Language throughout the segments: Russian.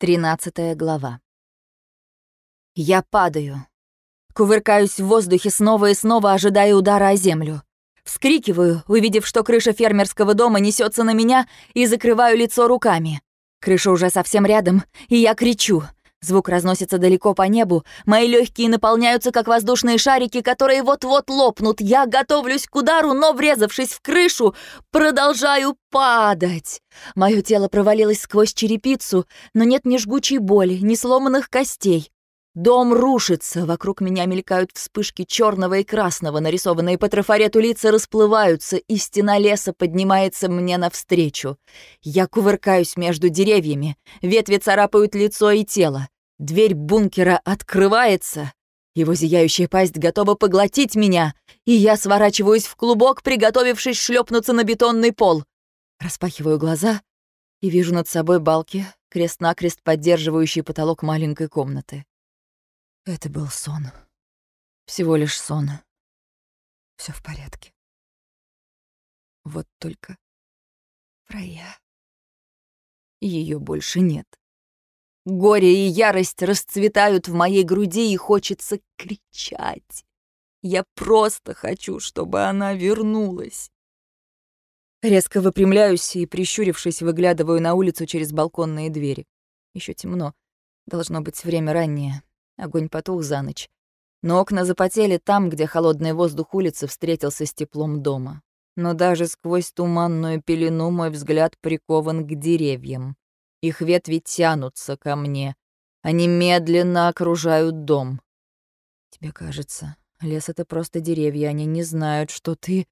Тринадцатая глава. Я падаю. Кувыркаюсь в воздухе снова и снова, ожидая удара о землю. Вскрикиваю, увидев, что крыша фермерского дома несется на меня, и закрываю лицо руками. Крыша уже совсем рядом, и я кричу — Звук разносится далеко по небу. Мои легкие наполняются, как воздушные шарики, которые вот-вот лопнут. Я готовлюсь к удару, но, врезавшись в крышу, продолжаю падать. Мое тело провалилось сквозь черепицу, но нет ни жгучей боли, ни сломанных костей. Дом рушится, вокруг меня мелькают вспышки черного и красного, нарисованные по трафарету лица расплываются, и стена леса поднимается мне навстречу. Я кувыркаюсь между деревьями, ветви царапают лицо и тело. Дверь бункера открывается, его зияющая пасть готова поглотить меня, и я сворачиваюсь в клубок, приготовившись шлепнуться на бетонный пол. Распахиваю глаза и вижу над собой балки, крест-накрест поддерживающий потолок маленькой комнаты. Это был сон. Всего лишь сон. Все в порядке. Вот только Фрейя. Ее больше нет. Горе и ярость расцветают в моей груди, и хочется кричать. Я просто хочу, чтобы она вернулась. Резко выпрямляюсь и, прищурившись, выглядываю на улицу через балконные двери. Еще темно. Должно быть время раннее. Огонь потух за ночь. Но окна запотели там, где холодный воздух улицы встретился с теплом дома. Но даже сквозь туманную пелену мой взгляд прикован к деревьям. Их ветви тянутся ко мне. Они медленно окружают дом. Тебе кажется, лес — это просто деревья, они не знают, что ты...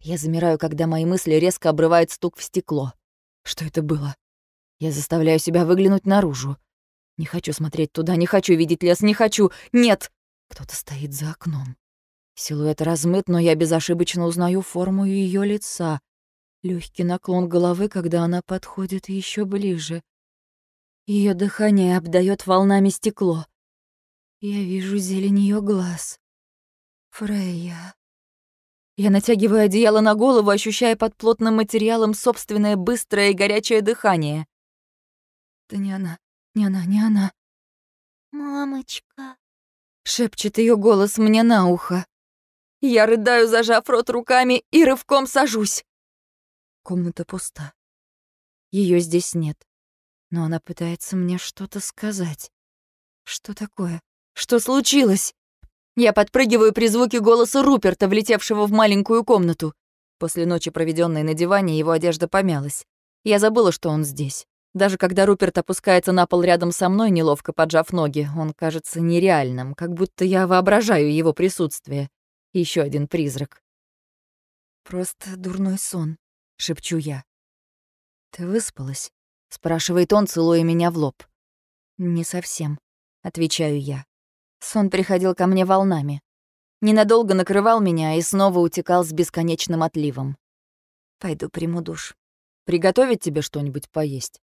Я замираю, когда мои мысли резко обрывает стук в стекло. Что это было? Я заставляю себя выглянуть наружу. Не хочу смотреть туда, не хочу видеть лес, не хочу. Нет! Кто-то стоит за окном. Силуэт размыт, но я безошибочно узнаю форму ее лица. Легкий наклон головы, когда она подходит еще ближе. Ее дыхание обдает волнами стекло. Я вижу зелень ее глаз. Фрейя. Я натягиваю одеяло на голову, ощущая под плотным материалом собственное быстрое и горячее дыхание. Это не она. Не она, не она. «Мамочка», — шепчет ее голос мне на ухо. Я рыдаю, зажав рот руками, и рывком сажусь. Комната пуста. Ее здесь нет. Но она пытается мне что-то сказать. Что такое? Что случилось? Я подпрыгиваю при звуке голоса Руперта, влетевшего в маленькую комнату. После ночи, проведенной на диване, его одежда помялась. Я забыла, что он здесь. Даже когда Руперт опускается на пол рядом со мной, неловко поджав ноги, он кажется нереальным, как будто я воображаю его присутствие. Еще один призрак. «Просто дурной сон», — шепчу я. «Ты выспалась?» — спрашивает он, целуя меня в лоб. «Не совсем», — отвечаю я. Сон приходил ко мне волнами. Ненадолго накрывал меня и снова утекал с бесконечным отливом. Пойду приму душ. Приготовить тебе что-нибудь поесть?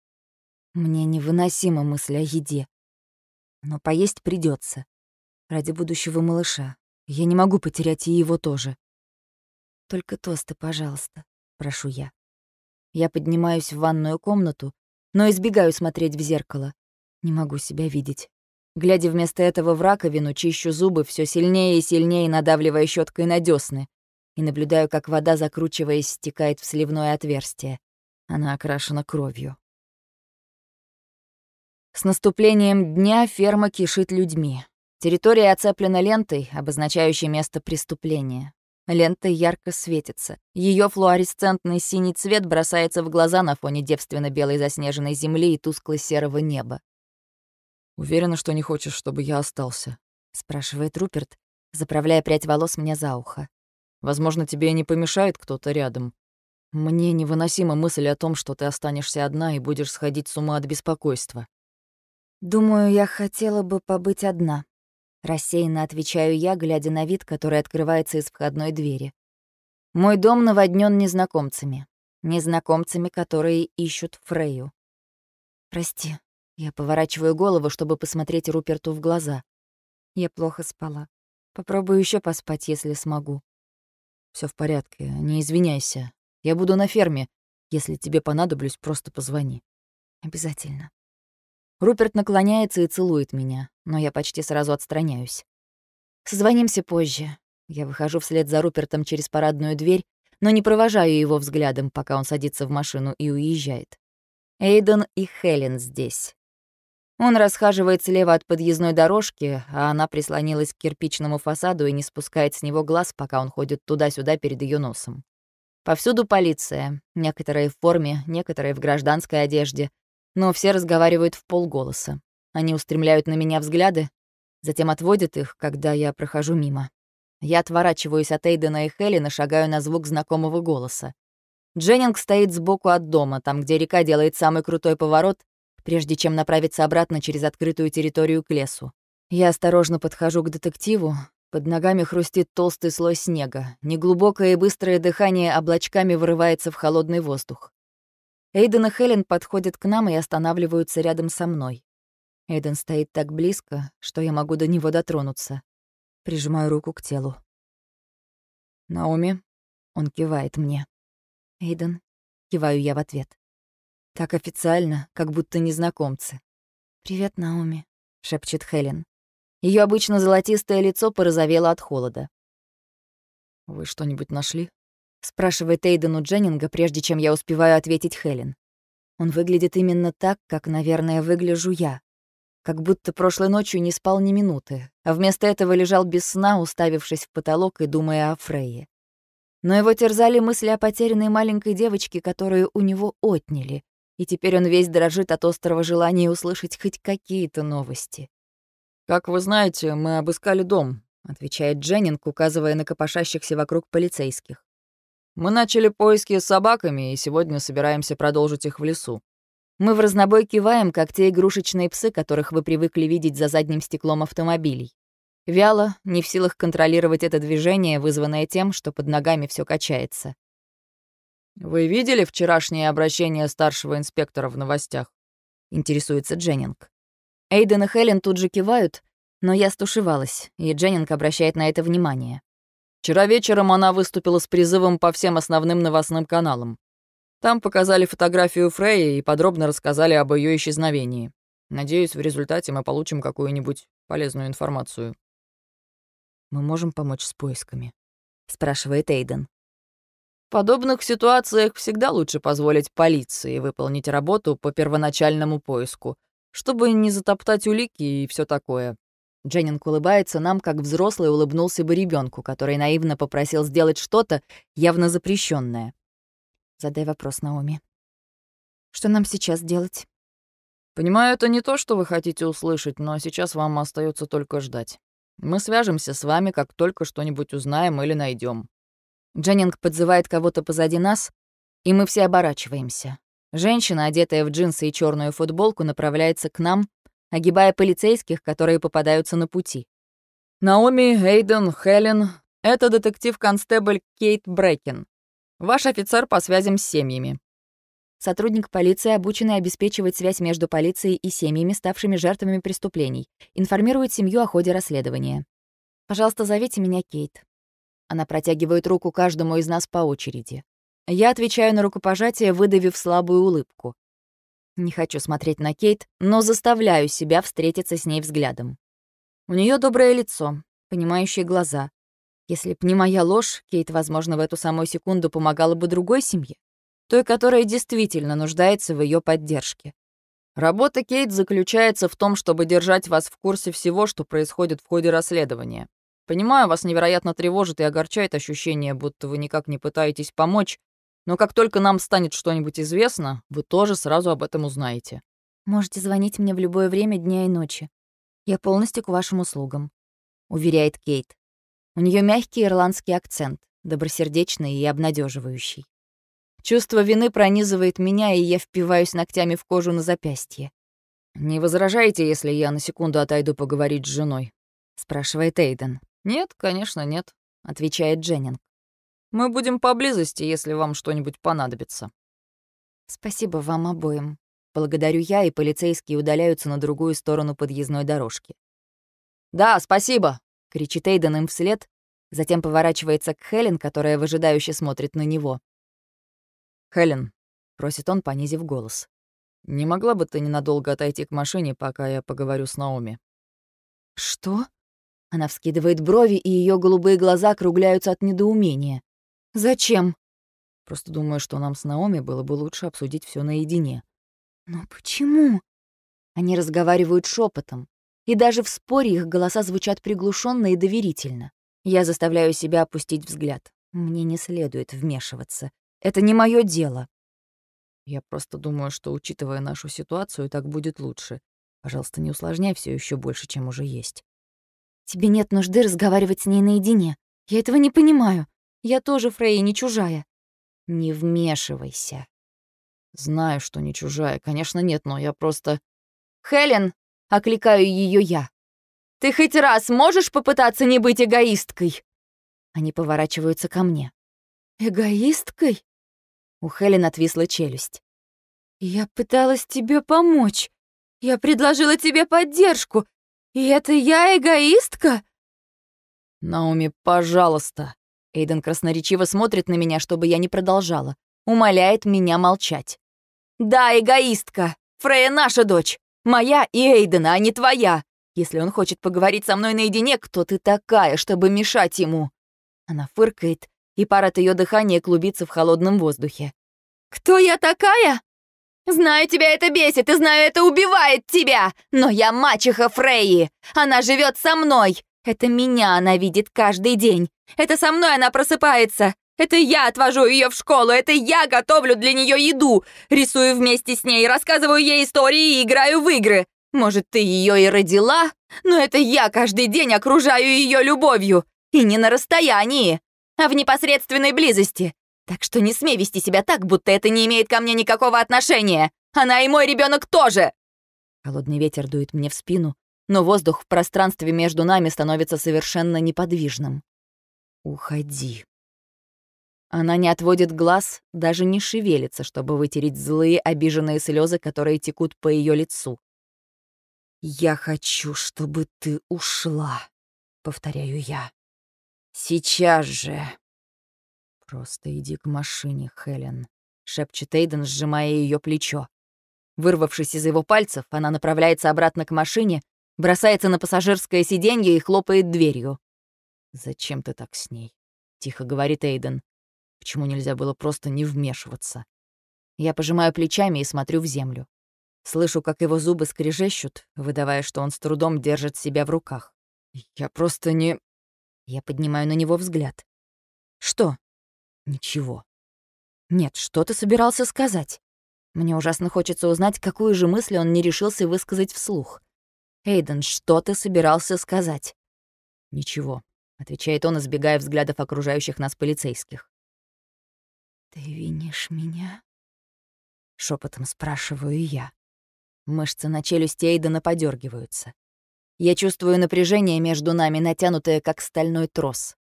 Мне невыносима мысль о еде. Но поесть придется. Ради будущего малыша. Я не могу потерять и его тоже. Только тосты, пожалуйста, прошу я. Я поднимаюсь в ванную комнату, но избегаю смотреть в зеркало. Не могу себя видеть. Глядя вместо этого в раковину, чищу зубы все сильнее и сильнее, надавливая щеткой на десны, и наблюдаю, как вода, закручиваясь, стекает в сливное отверстие. Она окрашена кровью. С наступлением дня ферма кишит людьми. Территория оцеплена лентой, обозначающей место преступления. Лента ярко светится. Ее флуоресцентный синий цвет бросается в глаза на фоне девственно-белой заснеженной земли и тускло-серого неба. «Уверена, что не хочешь, чтобы я остался?» — спрашивает Руперт, заправляя прядь волос мне за ухо. «Возможно, тебе не помешает кто-то рядом. Мне невыносима мысль о том, что ты останешься одна и будешь сходить с ума от беспокойства. «Думаю, я хотела бы побыть одна», — рассеянно отвечаю я, глядя на вид, который открывается из входной двери. Мой дом наводнен незнакомцами. Незнакомцами, которые ищут Фрейю. «Прости», — я поворачиваю голову, чтобы посмотреть Руперту в глаза. Я плохо спала. Попробую еще поспать, если смогу. Все в порядке, не извиняйся. Я буду на ферме. Если тебе понадоблюсь, просто позвони. Обязательно. Руперт наклоняется и целует меня, но я почти сразу отстраняюсь. Созвонимся позже. Я выхожу вслед за Рупертом через парадную дверь, но не провожаю его взглядом, пока он садится в машину и уезжает. Эйден и Хелен здесь. Он расхаживает слева от подъездной дорожки, а она прислонилась к кирпичному фасаду и не спускает с него глаз, пока он ходит туда-сюда перед ее носом. Повсюду полиция, некоторые в форме, некоторые в гражданской одежде, но все разговаривают в полголоса. Они устремляют на меня взгляды, затем отводят их, когда я прохожу мимо. Я отворачиваюсь от Эйдена и Хелен и шагаю на звук знакомого голоса. Дженнинг стоит сбоку от дома, там, где река делает самый крутой поворот, прежде чем направиться обратно через открытую территорию к лесу. Я осторожно подхожу к детективу. Под ногами хрустит толстый слой снега. Неглубокое и быстрое дыхание облачками вырывается в холодный воздух. Эйден и Хелен подходят к нам и останавливаются рядом со мной. Эйден стоит так близко, что я могу до него дотронуться. Прижимаю руку к телу. «Наоми?» — он кивает мне. «Эйден?» — киваю я в ответ. Так официально, как будто незнакомцы. «Привет, Наоми», — шепчет Хелен. Ее обычно золотистое лицо порозовело от холода. «Вы что-нибудь нашли?» — спрашивает Эйден у Дженнинга, прежде чем я успеваю ответить Хелен. Он выглядит именно так, как, наверное, выгляжу я. Как будто прошлой ночью не спал ни минуты, а вместо этого лежал без сна, уставившись в потолок и думая о Фрейе. Но его терзали мысли о потерянной маленькой девочке, которую у него отняли, и теперь он весь дрожит от острого желания услышать хоть какие-то новости. «Как вы знаете, мы обыскали дом», — отвечает Дженнинг, указывая на копошащихся вокруг полицейских. «Мы начали поиски с собаками, и сегодня собираемся продолжить их в лесу. Мы в разнобой киваем, как те игрушечные псы, которых вы привыкли видеть за задним стеклом автомобилей. Вяло, не в силах контролировать это движение, вызванное тем, что под ногами все качается. «Вы видели вчерашнее обращение старшего инспектора в новостях?» — интересуется Дженнинг. Эйден и Хелен тут же кивают, но я стушевалась, и Дженнинг обращает на это внимание. Вчера вечером она выступила с призывом по всем основным новостным каналам. Там показали фотографию Фрейи и подробно рассказали об ее исчезновении. Надеюсь, в результате мы получим какую-нибудь полезную информацию. «Мы можем помочь с поисками?» — спрашивает Эйден. В подобных ситуациях всегда лучше позволить полиции выполнить работу по первоначальному поиску, чтобы не затоптать улики и все такое. Дженнинг улыбается нам, как взрослый улыбнулся бы ребенку, который наивно попросил сделать что-то явно запрещенное. Задай вопрос, Наоми. Что нам сейчас делать? Понимаю, это не то, что вы хотите услышать, но сейчас вам остается только ждать. Мы свяжемся с вами, как только что-нибудь узнаем или найдем. Дженнинг подзывает кого-то позади нас, и мы все оборачиваемся. Женщина, одетая в джинсы и черную футболку, направляется к нам, огибая полицейских, которые попадаются на пути. «Наоми, Эйден, Хелен — это детектив-констебль Кейт Брэкен. Ваш офицер по связям с семьями». Сотрудник полиции, обученный обеспечивать связь между полицией и семьями, ставшими жертвами преступлений, информирует семью о ходе расследования. «Пожалуйста, зовите меня Кейт. Она протягивает руку каждому из нас по очереди. Я отвечаю на рукопожатие, выдавив слабую улыбку. Не хочу смотреть на Кейт, но заставляю себя встретиться с ней взглядом. У нее доброе лицо, понимающие глаза. Если б не моя ложь, Кейт, возможно, в эту самую секунду помогала бы другой семье, той, которая действительно нуждается в ее поддержке. Работа Кейт заключается в том, чтобы держать вас в курсе всего, что происходит в ходе расследования. Понимаю, вас невероятно тревожит и огорчает ощущение, будто вы никак не пытаетесь помочь, но как только нам станет что-нибудь известно, вы тоже сразу об этом узнаете. Можете звонить мне в любое время дня и ночи. Я полностью к вашим услугам, уверяет Кейт. У нее мягкий ирландский акцент, добросердечный и обнадеживающий. Чувство вины пронизывает меня, и я впиваюсь ногтями в кожу на запястье. «Не возражаете, если я на секунду отойду поговорить с женой?» — спрашивает Эйден. «Нет, конечно, нет», — отвечает Дженнинг. «Мы будем поблизости, если вам что-нибудь понадобится». «Спасибо вам обоим». Благодарю я, и полицейские удаляются на другую сторону подъездной дорожки. «Да, спасибо!» — кричит Эйден им вслед, затем поворачивается к Хелен, которая выжидающе смотрит на него. «Хелен», — просит он, понизив голос. Не могла бы ты ненадолго отойти к машине, пока я поговорю с Наоми?» «Что?» Она вскидывает брови, и ее голубые глаза округляются от недоумения. «Зачем?» «Просто думаю, что нам с Наоми было бы лучше обсудить все наедине». «Но почему?» Они разговаривают шепотом, и даже в споре их голоса звучат приглушенно и доверительно. Я заставляю себя опустить взгляд. Мне не следует вмешиваться. Это не мое дело. Я просто думаю, что, учитывая нашу ситуацию, так будет лучше. Пожалуйста, не усложняй все еще больше, чем уже есть. Тебе нет нужды разговаривать с ней наедине. Я этого не понимаю. Я тоже Фрей, не чужая. Не вмешивайся. Знаю, что не чужая. Конечно, нет, но я просто... Хелен, окликаю ее я. Ты хоть раз можешь попытаться не быть эгоисткой? Они поворачиваются ко мне. Эгоисткой? У Хелен отвисла челюсть. Я пыталась тебе помочь. Я предложила тебе поддержку. И это я эгоистка? Наоми, пожалуйста. Эйден красноречиво смотрит на меня, чтобы я не продолжала. Умоляет меня молчать. Да, эгоистка. Фрея наша дочь. Моя и Эйдена, а не твоя. Если он хочет поговорить со мной наедине, кто ты такая, чтобы мешать ему?» Она фыркает, и пар от ее дыхания клубится в холодном воздухе. «Кто я такая? Знаю, тебя это бесит, и знаю, это убивает тебя! Но я мачеха Фрейи! Она живет со мной! Это меня она видит каждый день! Это со мной она просыпается! Это я отвожу ее в школу, это я готовлю для нее еду, рисую вместе с ней, рассказываю ей истории и играю в игры. Может, ты ее и родила, но это я каждый день окружаю ее любовью. И не на расстоянии, а в непосредственной близости. Так что не смей вести себя так, будто это не имеет ко мне никакого отношения. Она и мой ребенок тоже. Холодный ветер дует мне в спину, но воздух в пространстве между нами становится совершенно неподвижным. Уходи. Она не отводит глаз, даже не шевелится, чтобы вытереть злые, обиженные слезы, которые текут по ее лицу. «Я хочу, чтобы ты ушла», — повторяю я. «Сейчас же!» «Просто иди к машине, Хелен», — шепчет Эйден, сжимая ее плечо. Вырвавшись из его пальцев, она направляется обратно к машине, бросается на пассажирское сиденье и хлопает дверью. «Зачем ты так с ней?» — тихо говорит Эйден. Почему нельзя было просто не вмешиваться? Я пожимаю плечами и смотрю в землю. Слышу, как его зубы скрежещут, выдавая, что он с трудом держит себя в руках. Я просто не... Я поднимаю на него взгляд. Что? Ничего. Нет, что ты собирался сказать? Мне ужасно хочется узнать, какую же мысль он не решился высказать вслух. «Эйден, что ты собирался сказать?» «Ничего», — отвечает он, избегая взглядов окружающих нас полицейских. «Ты винишь меня?» Шепотом спрашиваю я. Мышцы на челюсти Эйдена подергиваются. Я чувствую напряжение между нами, натянутое, как стальной трос.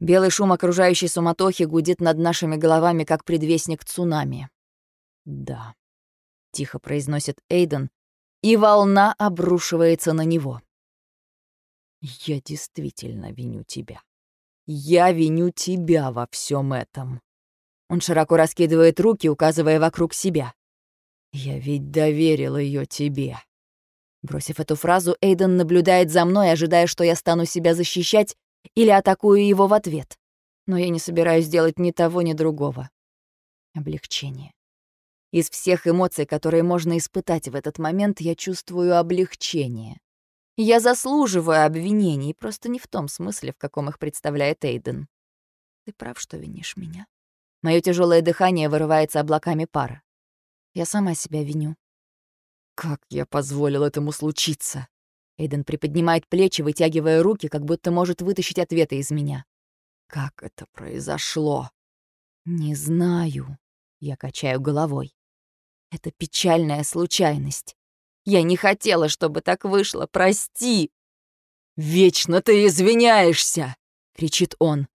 Белый шум окружающей суматохи гудит над нашими головами, как предвестник цунами. «Да», — тихо произносит Эйден, и волна обрушивается на него. «Я действительно виню тебя. Я виню тебя во всем этом». Он широко раскидывает руки, указывая вокруг себя. «Я ведь доверил ее тебе». Бросив эту фразу, Эйден наблюдает за мной, ожидая, что я стану себя защищать или атакую его в ответ. Но я не собираюсь делать ни того, ни другого. Облегчение. Из всех эмоций, которые можно испытать в этот момент, я чувствую облегчение. Я заслуживаю обвинений, просто не в том смысле, в каком их представляет Эйден. Ты прав, что винишь меня. Мое тяжелое дыхание вырывается облаками пара. Я сама себя виню. Как я позволил этому случиться? Эйден приподнимает плечи, вытягивая руки, как будто может вытащить ответы из меня. Как это произошло? Не знаю. Я качаю головой. Это печальная случайность. Я не хотела, чтобы так вышло. Прости. Вечно ты извиняешься, кричит он.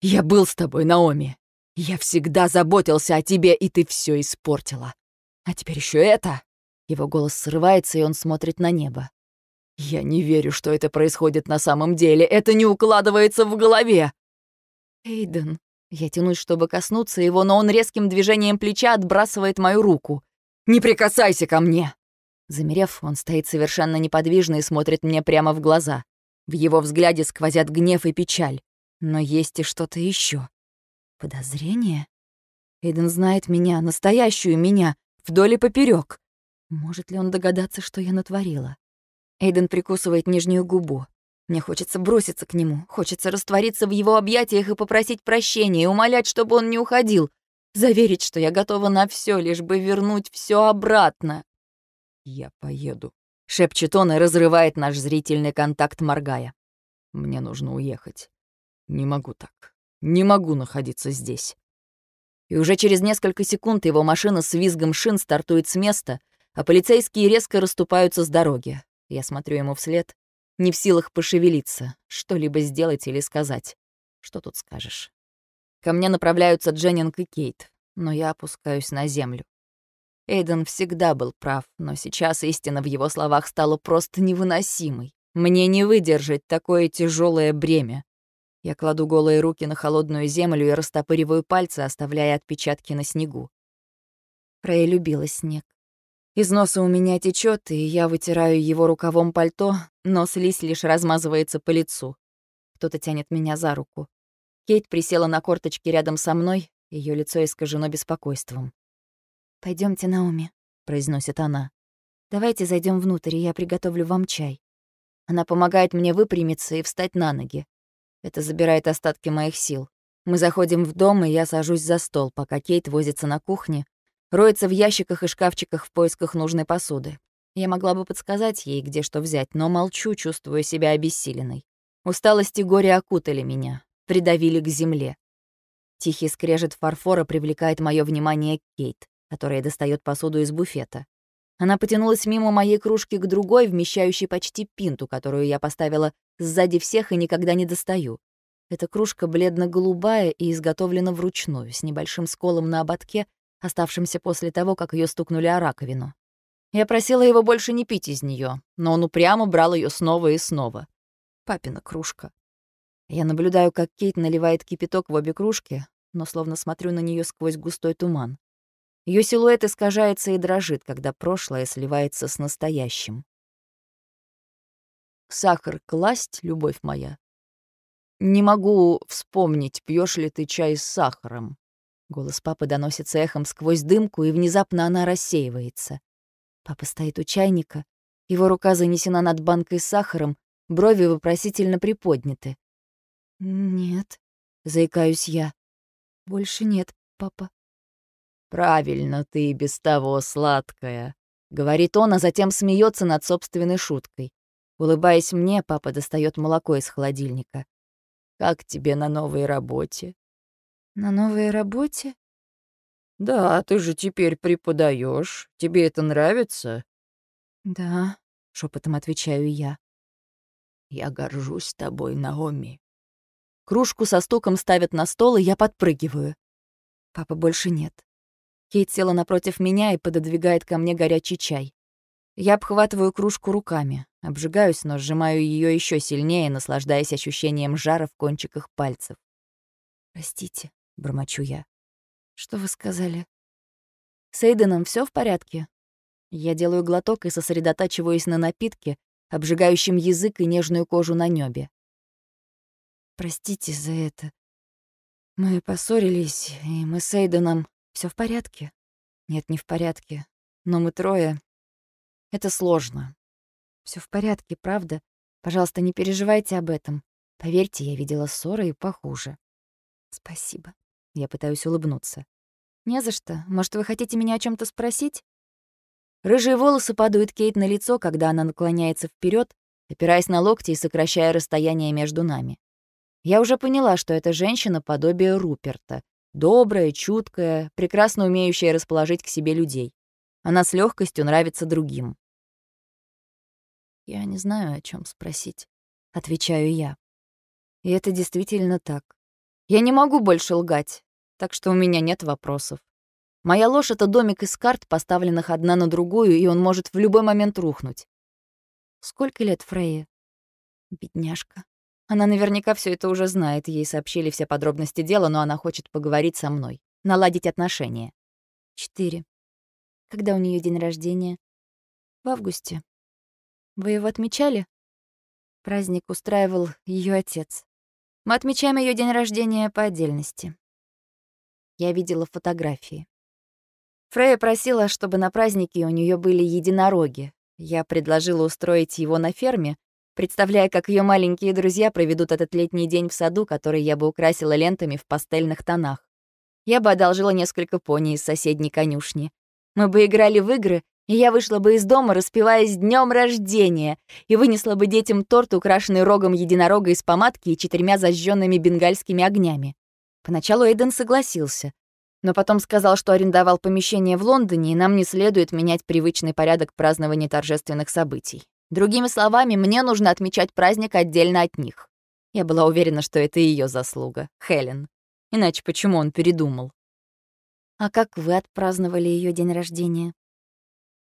Я был с тобой, Наоми. Я всегда заботился о тебе, и ты все испортила. А теперь еще это. Его голос срывается, и он смотрит на небо. Я не верю, что это происходит на самом деле. Это не укладывается в голове. Эйден. Я тянусь, чтобы коснуться его, но он резким движением плеча отбрасывает мою руку. Не прикасайся ко мне!» Замерев, он стоит совершенно неподвижно и смотрит мне прямо в глаза. В его взгляде сквозят гнев и печаль. Но есть и что-то еще. Подозрение? Эйден знает меня, настоящую меня, вдоль и поперек. Может ли он догадаться, что я натворила? Эйден прикусывает нижнюю губу. Мне хочется броситься к нему, хочется раствориться в его объятиях и попросить прощения, и умолять, чтобы он не уходил, заверить, что я готова на все, лишь бы вернуть все обратно. «Я поеду», — шепчет он и разрывает наш зрительный контакт, моргая. «Мне нужно уехать. Не могу так. Не могу находиться здесь». И уже через несколько секунд его машина с визгом шин стартует с места, а полицейские резко расступаются с дороги. Я смотрю ему вслед, не в силах пошевелиться, что-либо сделать или сказать. Что тут скажешь? Ко мне направляются Дженнинг и Кейт, но я опускаюсь на землю. Эйден всегда был прав, но сейчас истина в его словах стала просто невыносимой. Мне не выдержать такое тяжелое бремя. Я кладу голые руки на холодную землю и растопыриваю пальцы, оставляя отпечатки на снегу. Фрей любила снег. Из носа у меня течет, и я вытираю его рукавом пальто, но слизь лишь размазывается по лицу. Кто-то тянет меня за руку. Кейт присела на корточки рядом со мной, ее лицо искажено беспокойством. Пойдемте, Науми», — произносит она. «Давайте зайдем внутрь, и я приготовлю вам чай». Она помогает мне выпрямиться и встать на ноги. Это забирает остатки моих сил. Мы заходим в дом, и я сажусь за стол, пока Кейт возится на кухне, Роется в ящиках и шкафчиках в поисках нужной посуды. Я могла бы подсказать ей, где что взять, но молчу, чувствуя себя обессиленной. Усталость и горе окутали меня, придавили к земле. Тихий скрежет фарфора привлекает мое внимание Кейт, которая достает посуду из буфета. Она потянулась мимо моей кружки к другой, вмещающей почти пинту, которую я поставила сзади всех и никогда не достаю. Эта кружка бледно-голубая и изготовлена вручную, с небольшим сколом на ободке оставшимся после того, как ее стукнули о раковину. Я просила его больше не пить из нее, но он упрямо брал ее снова и снова. Папина кружка. Я наблюдаю, как Кейт наливает кипяток в обе кружки, но словно смотрю на нее сквозь густой туман. Ее силуэт искажается и дрожит, когда прошлое сливается с настоящим. Сахар класть, любовь моя? Не могу вспомнить, пьешь ли ты чай с сахаром. Голос папы доносится эхом сквозь дымку, и внезапно она рассеивается. Папа стоит у чайника, его рука занесена над банкой с сахаром, брови вопросительно приподняты. «Нет», — заикаюсь я. «Больше нет, папа». «Правильно, ты и без того сладкая», — говорит он, а затем смеется над собственной шуткой. Улыбаясь мне, папа достает молоко из холодильника. «Как тебе на новой работе?» На новой работе? Да, ты же теперь преподаешь. Тебе это нравится? Да, шепотом отвечаю я. Я горжусь тобой, Наоми. Кружку со стуком ставят на стол, и я подпрыгиваю. Папы больше нет. Кейт села напротив меня и пододвигает ко мне горячий чай. Я обхватываю кружку руками, обжигаюсь, но сжимаю ее еще сильнее, наслаждаясь ощущением жара в кончиках пальцев. «Простите», бормочу я. Что вы сказали? С Эйденом все в порядке? Я делаю глоток и сосредотачиваюсь на напитке, обжигающем язык и нежную кожу на небе. Простите за это. Мы поссорились, и мы с Эйденом все в порядке? Нет, не в порядке. Но мы трое. Это сложно. Все в порядке, правда? Пожалуйста, не переживайте об этом. Поверьте, я видела ссоры и похуже. Спасибо. Я пытаюсь улыбнуться. «Не за что. Может, вы хотите меня о чем то спросить?» Рыжие волосы падают Кейт на лицо, когда она наклоняется вперед, опираясь на локти и сокращая расстояние между нами. Я уже поняла, что эта женщина подобие Руперта. Добрая, чуткая, прекрасно умеющая расположить к себе людей. Она с легкостью нравится другим. «Я не знаю, о чем спросить», — отвечаю я. И это действительно так. Я не могу больше лгать так что у меня нет вопросов. Моя ложь — это домик из карт, поставленных одна на другую, и он может в любой момент рухнуть. Сколько лет Фрейе? Бедняжка. Она наверняка все это уже знает, ей сообщили все подробности дела, но она хочет поговорить со мной, наладить отношения. Четыре. Когда у нее день рождения? В августе. Вы его отмечали? Праздник устраивал ее отец. Мы отмечаем ее день рождения по отдельности. Я видела фотографии. Фрея просила, чтобы на празднике у нее были единороги. Я предложила устроить его на ферме, представляя, как ее маленькие друзья проведут этот летний день в саду, который я бы украсила лентами в пастельных тонах. Я бы одолжила несколько пони из соседней конюшни. Мы бы играли в игры, и я вышла бы из дома, распеваясь днем рождения, и вынесла бы детям торт, украшенный рогом единорога из помадки и четырьмя зажженными бенгальскими огнями. Поначалу Эйден согласился, но потом сказал, что арендовал помещение в Лондоне, и нам не следует менять привычный порядок празднования торжественных событий. Другими словами, мне нужно отмечать праздник отдельно от них. Я была уверена, что это ее заслуга, Хелен. Иначе почему он передумал? А как вы отпраздновали ее день рождения?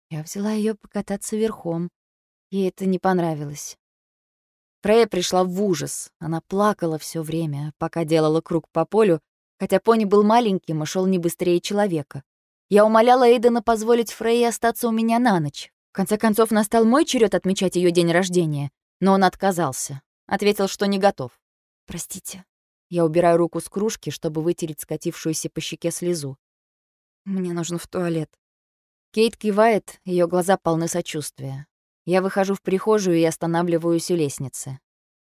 Я взяла ее покататься верхом. Ей это не понравилось. Фрея пришла в ужас. Она плакала все время, пока делала круг по полю, хотя пони был маленьким и шел не быстрее человека. Я умоляла Эйдена позволить Фрейе остаться у меня на ночь. В конце концов, настал мой черед отмечать ее день рождения, но он отказался. Ответил, что не готов. «Простите». Я убираю руку с кружки, чтобы вытереть скатившуюся по щеке слезу. «Мне нужно в туалет». Кейт кивает, ее глаза полны сочувствия. Я выхожу в прихожую и останавливаюсь у лестницы.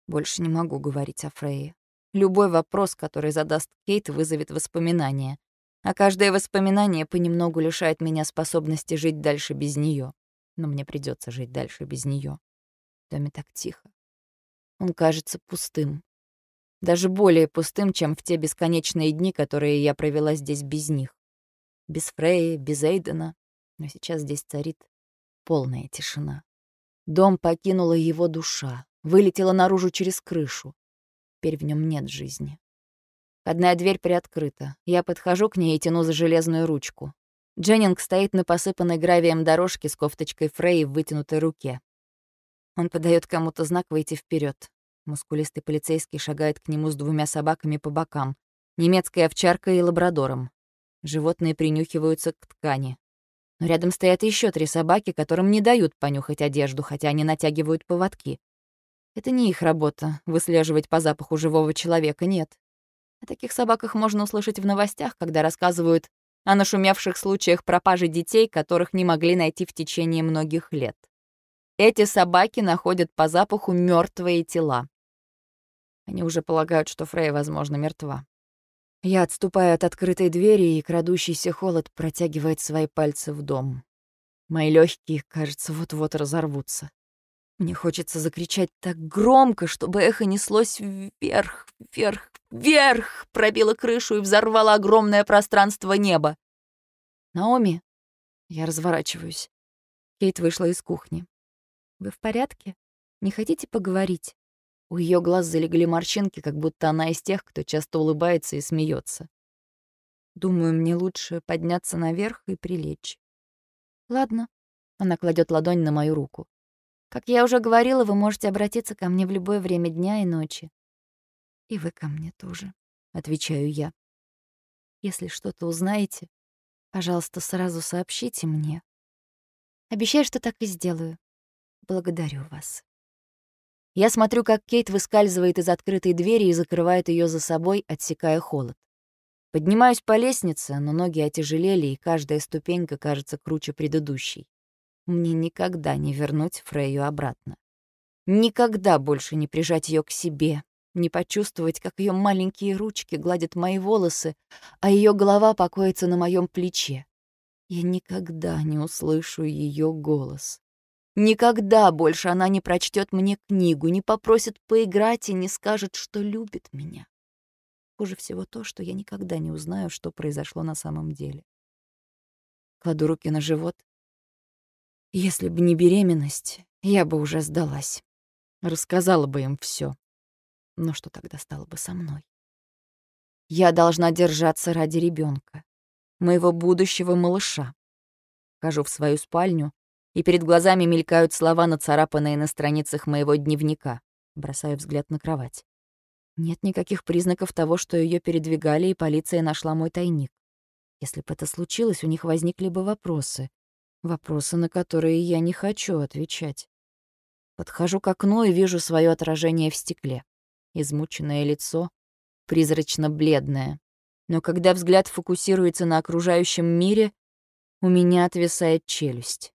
Больше не могу говорить о Фрейе. Любой вопрос, который задаст Кейт, вызовет воспоминания. А каждое воспоминание понемногу лишает меня способности жить дальше без нее но мне придется жить дальше без нее. В доме так тихо. Он кажется пустым. Даже более пустым, чем в те бесконечные дни, которые я провела здесь без них. Без Фреи, без Эйдена. Но сейчас здесь царит полная тишина. Дом покинула его душа, вылетела наружу через крышу. Теперь в нем нет жизни. Одна дверь приоткрыта. Я подхожу к ней и тяну за железную ручку. Дженнинг стоит на посыпанной гравием дорожке с кофточкой Фрей в вытянутой руке. Он подает кому-то знак выйти вперед. Мускулистый полицейский шагает к нему с двумя собаками по бокам, немецкой овчаркой и лабрадором. Животные принюхиваются к ткани. Но рядом стоят еще три собаки, которым не дают понюхать одежду, хотя они натягивают поводки. Это не их работа — выслеживать по запаху живого человека, нет. О таких собаках можно услышать в новостях, когда рассказывают о нашумевших случаях пропажи детей, которых не могли найти в течение многих лет. Эти собаки находят по запаху мертвые тела. Они уже полагают, что Фрей, возможно, мертва. Я отступаю от открытой двери, и крадущийся холод протягивает свои пальцы в дом. Мои легкие, кажется, вот-вот разорвутся. Мне хочется закричать так громко, чтобы эхо неслось вверх, вверх, вверх, пробило крышу и взорвало огромное пространство неба. «Наоми!» Я разворачиваюсь. Кейт вышла из кухни. «Вы в порядке? Не хотите поговорить?» У ее глаз залегли морщинки, как будто она из тех, кто часто улыбается и смеется. Думаю, мне лучше подняться наверх и прилечь. Ладно. Она кладет ладонь на мою руку. Как я уже говорила, вы можете обратиться ко мне в любое время дня и ночи. И вы ко мне тоже, отвечаю я. Если что-то узнаете, пожалуйста, сразу сообщите мне. Обещаю, что так и сделаю. Благодарю вас. Я смотрю, как Кейт выскальзывает из открытой двери и закрывает ее за собой, отсекая холод. Поднимаюсь по лестнице, но ноги отяжелели, и каждая ступенька кажется круче предыдущей. Мне никогда не вернуть Фрейю обратно. Никогда больше не прижать ее к себе, не почувствовать, как ее маленькие ручки гладят мои волосы, а ее голова покоится на моем плече. Я никогда не услышу ее голос. Никогда больше она не прочтет мне книгу, не попросит поиграть и не скажет, что любит меня. Хуже всего то, что я никогда не узнаю, что произошло на самом деле. Кладу руки на живот если бы не беременность, я бы уже сдалась. Рассказала бы им все. Но что тогда стало бы со мной? Я должна держаться ради ребенка, моего будущего малыша. Хожу в свою спальню, и перед глазами мелькают слова, нацарапанные на страницах моего дневника. Бросаю взгляд на кровать. Нет никаких признаков того, что ее передвигали, и полиция нашла мой тайник. Если бы это случилось, у них возникли бы вопросы. Вопросы, на которые я не хочу отвечать. Подхожу к окну и вижу свое отражение в стекле. Измученное лицо, призрачно-бледное. Но когда взгляд фокусируется на окружающем мире, у меня отвисает челюсть.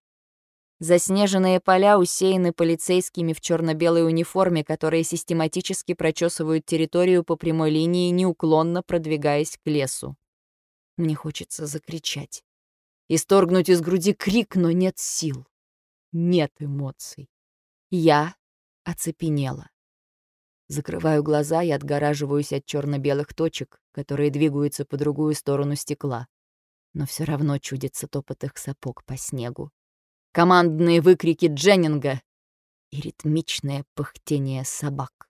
Заснеженные поля усеяны полицейскими в черно белой униформе, которые систематически прочесывают территорию по прямой линии, неуклонно продвигаясь к лесу. Мне хочется закричать. Исторгнуть из груди крик, но нет сил. Нет эмоций. Я оцепенела. Закрываю глаза и отгораживаюсь от черно-белых точек, которые двигаются по другую сторону стекла. Но все равно чудится топот их сапог по снегу. Командные выкрики Дженнинга и ритмичное пыхтение собак.